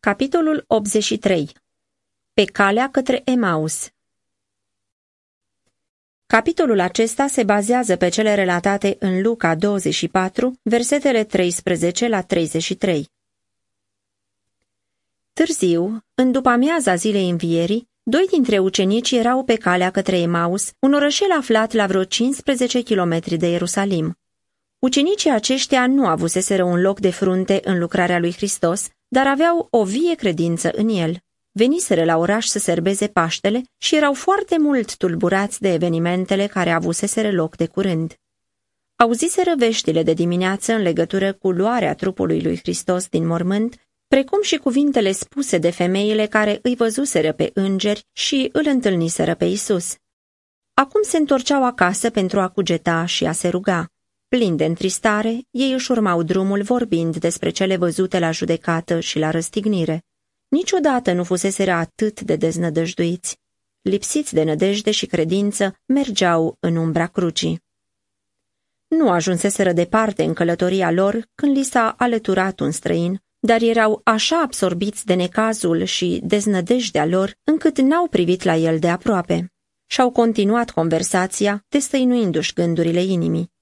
Capitolul 83 Pe calea către Emaus Capitolul acesta se bazează pe cele relatate în Luca 24, versetele 13 la 33. Târziu, în după amiaza zilei învierii, doi dintre ucenici erau pe calea către Emaus, un orășel aflat la vreo 15 kilometri de Ierusalim. Ucenicii aceștia nu avuseseră un loc de frunte în lucrarea lui Hristos, dar aveau o vie credință în el. Veniseră la oraș să serbeze Paștele și erau foarte mult tulburați de evenimentele care avuseseră loc de curând. Auziseră veștile de dimineață în legătură cu luarea trupului lui Hristos din mormânt, precum și cuvintele spuse de femeile care îi văzuseră pe îngeri și îl întâlniseră pe Isus. Acum se întorceau acasă pentru a cugeta și a se ruga. Plin de întristare, ei își urmau drumul vorbind despre cele văzute la judecată și la răstignire. Niciodată nu fuseseră atât de deznădăjduiți. Lipsiți de nădejde și credință, mergeau în umbra crucii. Nu ajunseseră departe în călătoria lor când li s-a alăturat un străin, dar erau așa absorbiți de necazul și deznădejdea lor, încât n-au privit la el de aproape. Și-au continuat conversația, destăinuindu-și gândurile inimii.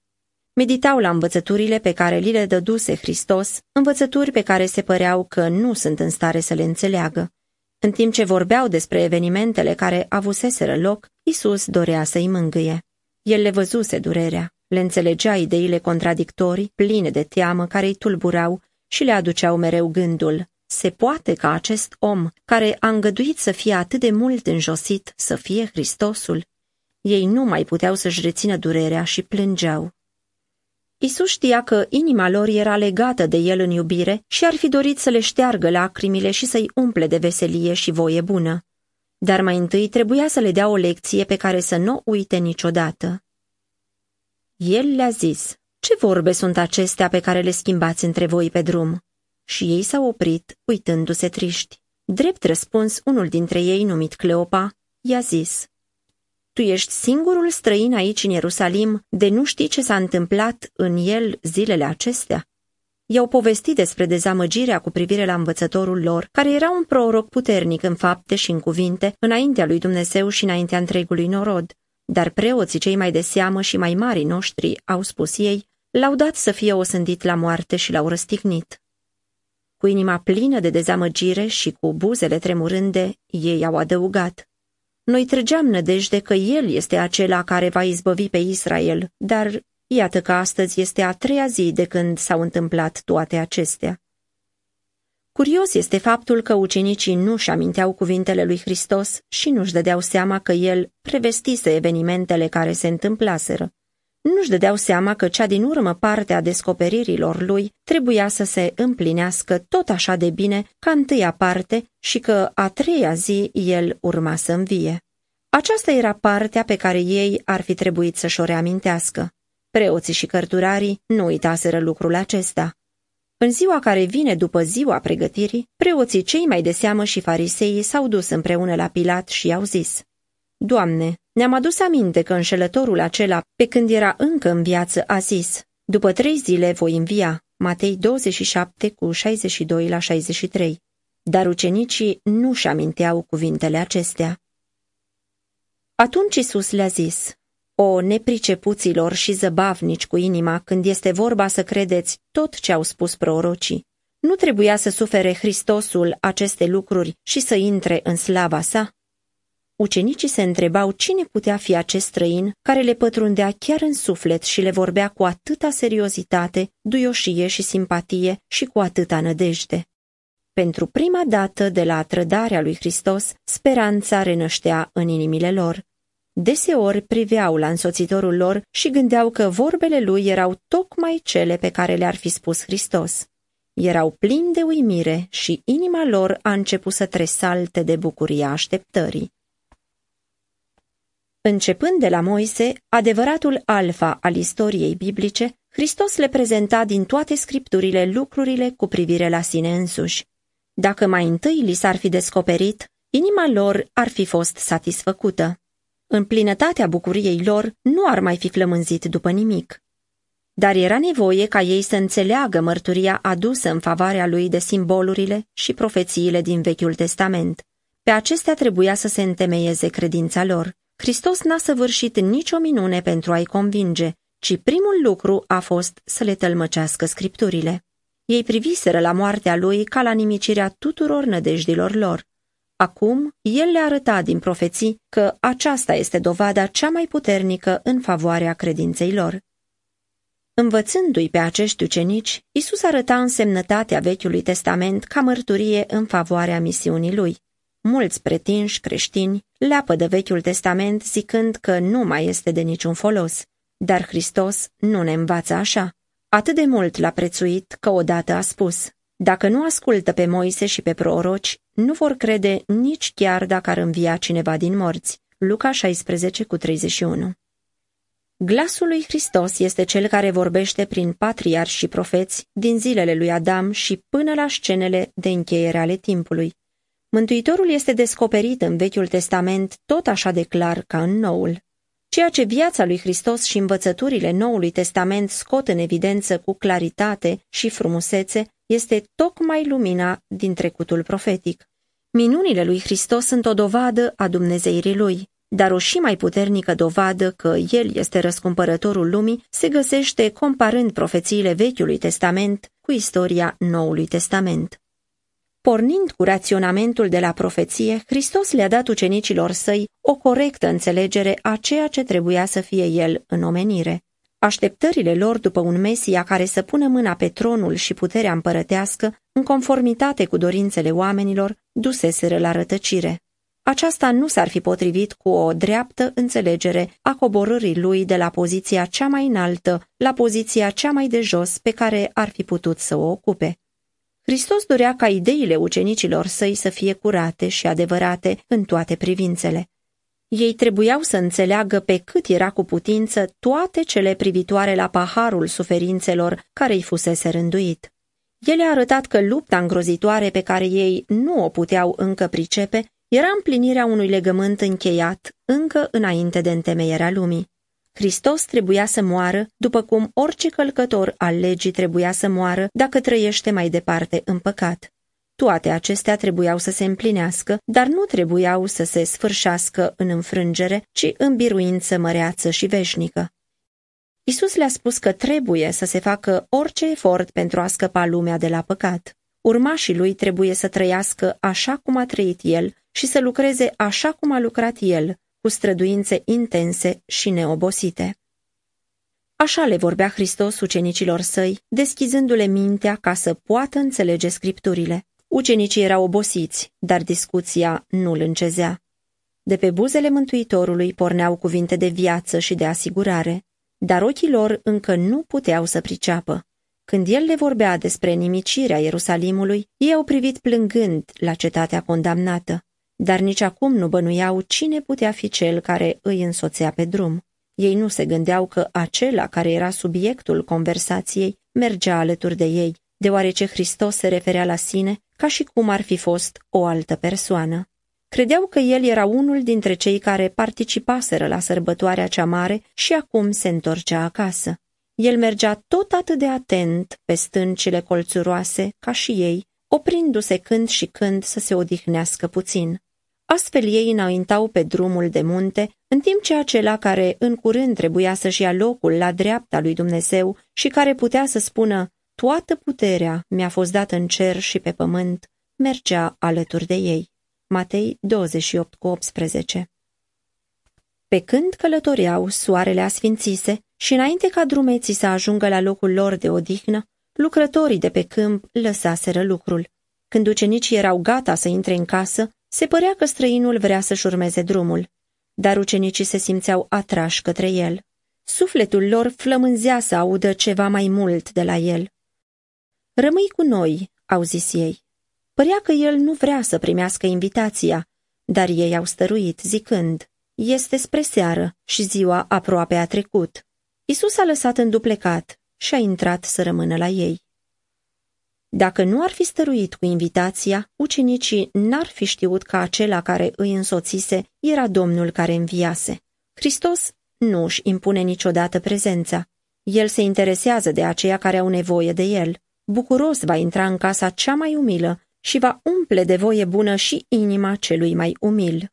Meditau la învățăturile pe care li le dăduse Hristos, învățături pe care se păreau că nu sunt în stare să le înțeleagă. În timp ce vorbeau despre evenimentele care avuseseră loc, Isus dorea să-i mângâie. El le văzuse durerea, le înțelegea ideile contradictorii, pline de teamă, care îi tulburau și le aduceau mereu gândul. Se poate ca acest om, care a îngăduit să fie atât de mult înjosit, să fie Hristosul? Ei nu mai puteau să-și rețină durerea și plângeau. Isus știa că inima lor era legată de el în iubire și ar fi dorit să le șteargă lacrimile și să-i umple de veselie și voie bună. Dar mai întâi trebuia să le dea o lecție pe care să nu uite niciodată. El le-a zis, ce vorbe sunt acestea pe care le schimbați între voi pe drum? Și ei s-au oprit, uitându-se triști. Drept răspuns, unul dintre ei, numit Cleopa, i-a zis, tu ești singurul străin aici în Ierusalim de nu știi ce s-a întâmplat în el zilele acestea? I-au povestit despre dezamăgirea cu privire la învățătorul lor, care era un proroc puternic în fapte și în cuvinte, înaintea lui Dumnezeu și înaintea întregului norod. Dar preoții cei mai de seamă și mai mari noștri, au spus ei, l-au dat să fie osândit la moarte și l-au răstignit. Cu inima plină de dezamăgire și cu buzele tremurânde, ei au adăugat. Noi trăgeam nădejde că El este acela care va izbăvi pe Israel, dar iată că astăzi este a treia zi de când s-au întâmplat toate acestea. Curios este faptul că ucenicii nu-și aminteau cuvintele lui Hristos și nu-și dădeau seama că El prevestise evenimentele care se întâmplaseră. Nu-și dădeau seama că cea din urmă parte a descoperirilor lui trebuia să se împlinească tot așa de bine ca întâia parte și că a treia zi el urma să învie. Aceasta era partea pe care ei ar fi trebuit să-și o reamintească. Preoții și cărturarii nu uitaseră lucrul acesta. În ziua care vine după ziua pregătirii, preoții cei mai de seamă și fariseii s-au dus împreună la Pilat și i-au zis, Doamne, ne-am adus aminte că înșelătorul acela, pe când era încă în viață, a zis, După trei zile voi învia, Matei 27 cu 62 la 63. Dar ucenicii nu-și aminteau cuvintele acestea. Atunci Isus le-a zis, O nepricepuților și zăbavnici cu inima când este vorba să credeți tot ce au spus prorocii, nu trebuia să sufere Hristosul aceste lucruri și să intre în slava sa? Ucenicii se întrebau cine putea fi acest străin care le pătrundea chiar în suflet și le vorbea cu atâta seriozitate, duioșie și simpatie și cu atâta nădejde. Pentru prima dată de la trădarea lui Hristos, speranța renăștea în inimile lor. Deseori priveau la însoțitorul lor și gândeau că vorbele lui erau tocmai cele pe care le-ar fi spus Hristos. Erau plini de uimire și inima lor a început să tresalte de bucuria așteptării. Începând de la Moise, adevăratul alfa al istoriei biblice, Hristos le prezenta din toate scripturile lucrurile cu privire la sine însuși. Dacă mai întâi li s-ar fi descoperit, inima lor ar fi fost satisfăcută. În plinătatea bucuriei lor nu ar mai fi flămânzit după nimic. dar era nevoie ca ei să înțeleagă mărturia adusă în favoarea lui de simbolurile și profețiile din Vechiul Testament. Pe acestea trebuia să se întemeieze credința lor. Hristos n-a săvârșit nicio minune pentru a-i convinge, ci primul lucru a fost să le tălmăcească scripturile. Ei priviseră la moartea lui ca la nimicirea tuturor nădejdilor lor. Acum, el le arăta din profeții că aceasta este dovada cea mai puternică în favoarea credinței lor. Învățându-i pe acești ucenici, Isus arăta însemnătatea Vechiului Testament ca mărturie în favoarea misiunii lui. Mulți pretinși creștini leapă de Vechiul Testament zicând că nu mai este de niciun folos, dar Hristos nu ne învață așa. Atât de mult l-a prețuit că odată a spus, dacă nu ascultă pe Moise și pe proroci, nu vor crede nici chiar dacă ar învia cineva din morți. Luca 16 cu 31 Glasul lui Hristos este cel care vorbește prin patriarhi și profeți din zilele lui Adam și până la scenele de încheiere ale timpului. Mântuitorul este descoperit în Vechiul Testament tot așa de clar ca în Noul. Ceea ce viața lui Hristos și învățăturile Noului Testament scot în evidență cu claritate și frumusețe este tocmai lumina din trecutul profetic. Minunile lui Hristos sunt o dovadă a Dumnezeirii lui, dar o și mai puternică dovadă că El este răscumpărătorul lumii se găsește comparând profețiile Vechiului Testament cu istoria Noului Testament. Pornind cu raționamentul de la profeție, Hristos le-a dat ucenicilor săi o corectă înțelegere a ceea ce trebuia să fie El în omenire. Așteptările lor după un Mesia care să pună mâna pe tronul și puterea împărătească, în conformitate cu dorințele oamenilor, duseseră la rătăcire. Aceasta nu s-ar fi potrivit cu o dreaptă înțelegere a coborârii lui de la poziția cea mai înaltă la poziția cea mai de jos pe care ar fi putut să o ocupe. Hristos dorea ca ideile ucenicilor săi să fie curate și adevărate în toate privințele. Ei trebuiau să înțeleagă pe cât era cu putință toate cele privitoare la paharul suferințelor care îi fusese rânduit. El a arătat că lupta îngrozitoare pe care ei nu o puteau încă pricepe era împlinirea unui legământ încheiat încă înainte de întemeierea lumii. Hristos trebuia să moară, după cum orice călcător al legii trebuia să moară dacă trăiește mai departe în păcat. Toate acestea trebuiau să se împlinească, dar nu trebuiau să se sfârșească în înfrângere, ci în biruință măreață și veșnică. Isus le-a spus că trebuie să se facă orice efort pentru a scăpa lumea de la păcat. Urmașii lui trebuie să trăiască așa cum a trăit el și să lucreze așa cum a lucrat el, cu străduințe intense și neobosite. Așa le vorbea Hristos ucenicilor săi, deschizându-le mintea ca să poată înțelege scripturile. Ucenicii erau obosiți, dar discuția nu îl încezea. De pe buzele Mântuitorului porneau cuvinte de viață și de asigurare, dar ochii lor încă nu puteau să priceapă. Când el le vorbea despre nimicirea Ierusalimului, ei au privit plângând la cetatea condamnată dar nici acum nu bănuiau cine putea fi cel care îi însoțea pe drum. Ei nu se gândeau că acela care era subiectul conversației mergea alături de ei, deoarece Hristos se referea la sine ca și cum ar fi fost o altă persoană. Credeau că el era unul dintre cei care participaseră la sărbătoarea cea mare și acum se întorcea acasă. El mergea tot atât de atent pe stâncile colțuroase ca și ei, oprindu-se când și când să se odihnească puțin. Astfel ei înaintau pe drumul de munte, în timp ce acela care în curând trebuia să-și ia locul la dreapta lui Dumnezeu și care putea să spună, toată puterea mi-a fost dată în cer și pe pământ, mergea alături de ei. Matei 28 cu 18 Pe când călătoreau, soarele asfințise și înainte ca drumeții să ajungă la locul lor de odihnă, lucrătorii de pe câmp lăsaseră lucrul. Când ucenicii erau gata să intre în casă, se părea că străinul vrea să-și urmeze drumul, dar ucenicii se simțeau atrași către el. Sufletul lor flămânzea să audă ceva mai mult de la el. Rămâi cu noi, au zis ei. Părea că el nu vrea să primească invitația, dar ei au stăruit, zicând, este spre seară și ziua aproape a trecut. Isus a lăsat înduplecat și a intrat să rămână la ei. Dacă nu ar fi stăruit cu invitația, ucenicii n-ar fi știut că acela care îi însoțise era Domnul care înviase. Hristos nu își impune niciodată prezența. El se interesează de aceia care au nevoie de el. Bucuros va intra în casa cea mai umilă și va umple de voie bună și inima celui mai umil.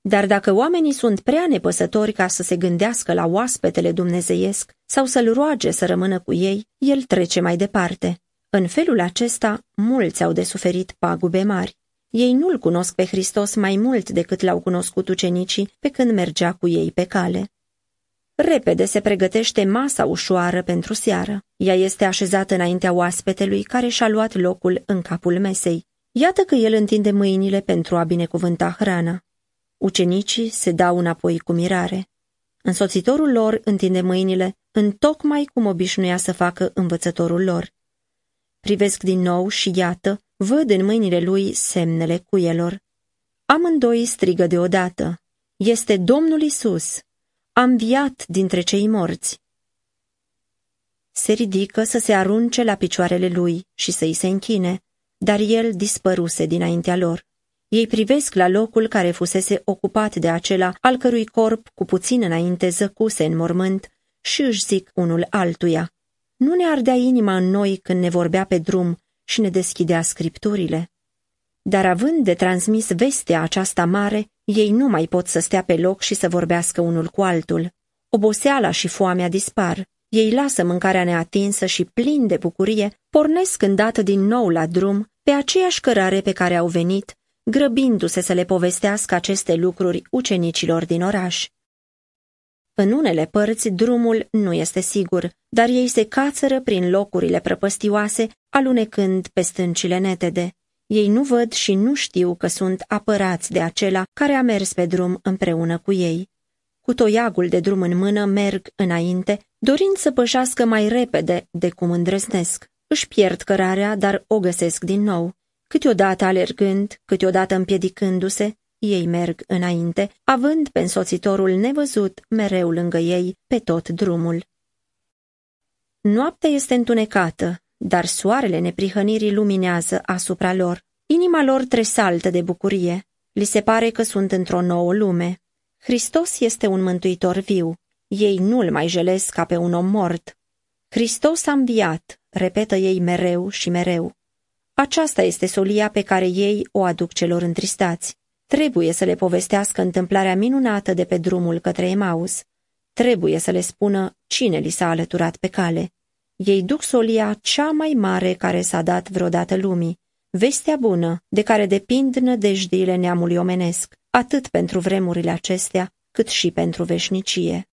Dar dacă oamenii sunt prea nepăsători ca să se gândească la oaspetele dumnezeiesc sau să-l roage să rămână cu ei, el trece mai departe. În felul acesta, mulți au de suferit pagube mari. Ei nu-L cunosc pe Hristos mai mult decât l-au cunoscut ucenicii pe când mergea cu ei pe cale. Repede se pregătește masa ușoară pentru seară. Ea este așezată înaintea oaspetelui care și-a luat locul în capul mesei. Iată că el întinde mâinile pentru a binecuvânta hrana. Ucenicii se dau înapoi cu mirare. Însoțitorul lor întinde mâinile, în tocmai cum obișnuia să facă învățătorul lor. Privesc din nou și iată, văd în mâinile lui semnele cuielor. Amândoi strigă deodată. Este Domnul Isus! Am viat dintre cei morți! Se ridică să se arunce la picioarele lui și să-i se închine, dar el dispăruse dinaintea lor. Ei privesc la locul care fusese ocupat de acela, al cărui corp cu puțin înainte zăcuse în mormânt, și își zic unul altuia. Nu ne ardea inima în noi când ne vorbea pe drum și ne deschidea scripturile. Dar având de transmis vestea aceasta mare, ei nu mai pot să stea pe loc și să vorbească unul cu altul. Oboseala și foamea dispar. Ei lasă mâncarea neatinsă și, plin de bucurie, pornesc îndată din nou la drum, pe aceeași cărare pe care au venit, grăbindu-se să le povestească aceste lucruri ucenicilor din oraș. În unele părți drumul nu este sigur, dar ei se cațără prin locurile prăpăstioase, alunecând pe stâncile netede. Ei nu văd și nu știu că sunt apărați de acela care a mers pe drum împreună cu ei. Cu toiagul de drum în mână merg înainte, dorind să pășească mai repede de cum îndrăznesc. Își pierd cărarea, dar o găsesc din nou. Câteodată alergând, câteodată împiedicându-se, ei merg înainte, având pe însoțitorul nevăzut mereu lângă ei pe tot drumul. Noaptea este întunecată, dar soarele neprihănirii luminează asupra lor. Inima lor tresaltă de bucurie. Li se pare că sunt într-o nouă lume. Hristos este un mântuitor viu. Ei nu-l mai jelesc ca pe un om mort. Hristos a înviat, repetă ei mereu și mereu. Aceasta este solia pe care ei o aduc celor întristați. Trebuie să le povestească întâmplarea minunată de pe drumul către Emaus. Trebuie să le spună cine li s-a alăturat pe cale. Ei duc solia cea mai mare care s-a dat vreodată lumii, vestea bună, de care depind nădejdiile neamului omenesc, atât pentru vremurile acestea, cât și pentru veșnicie.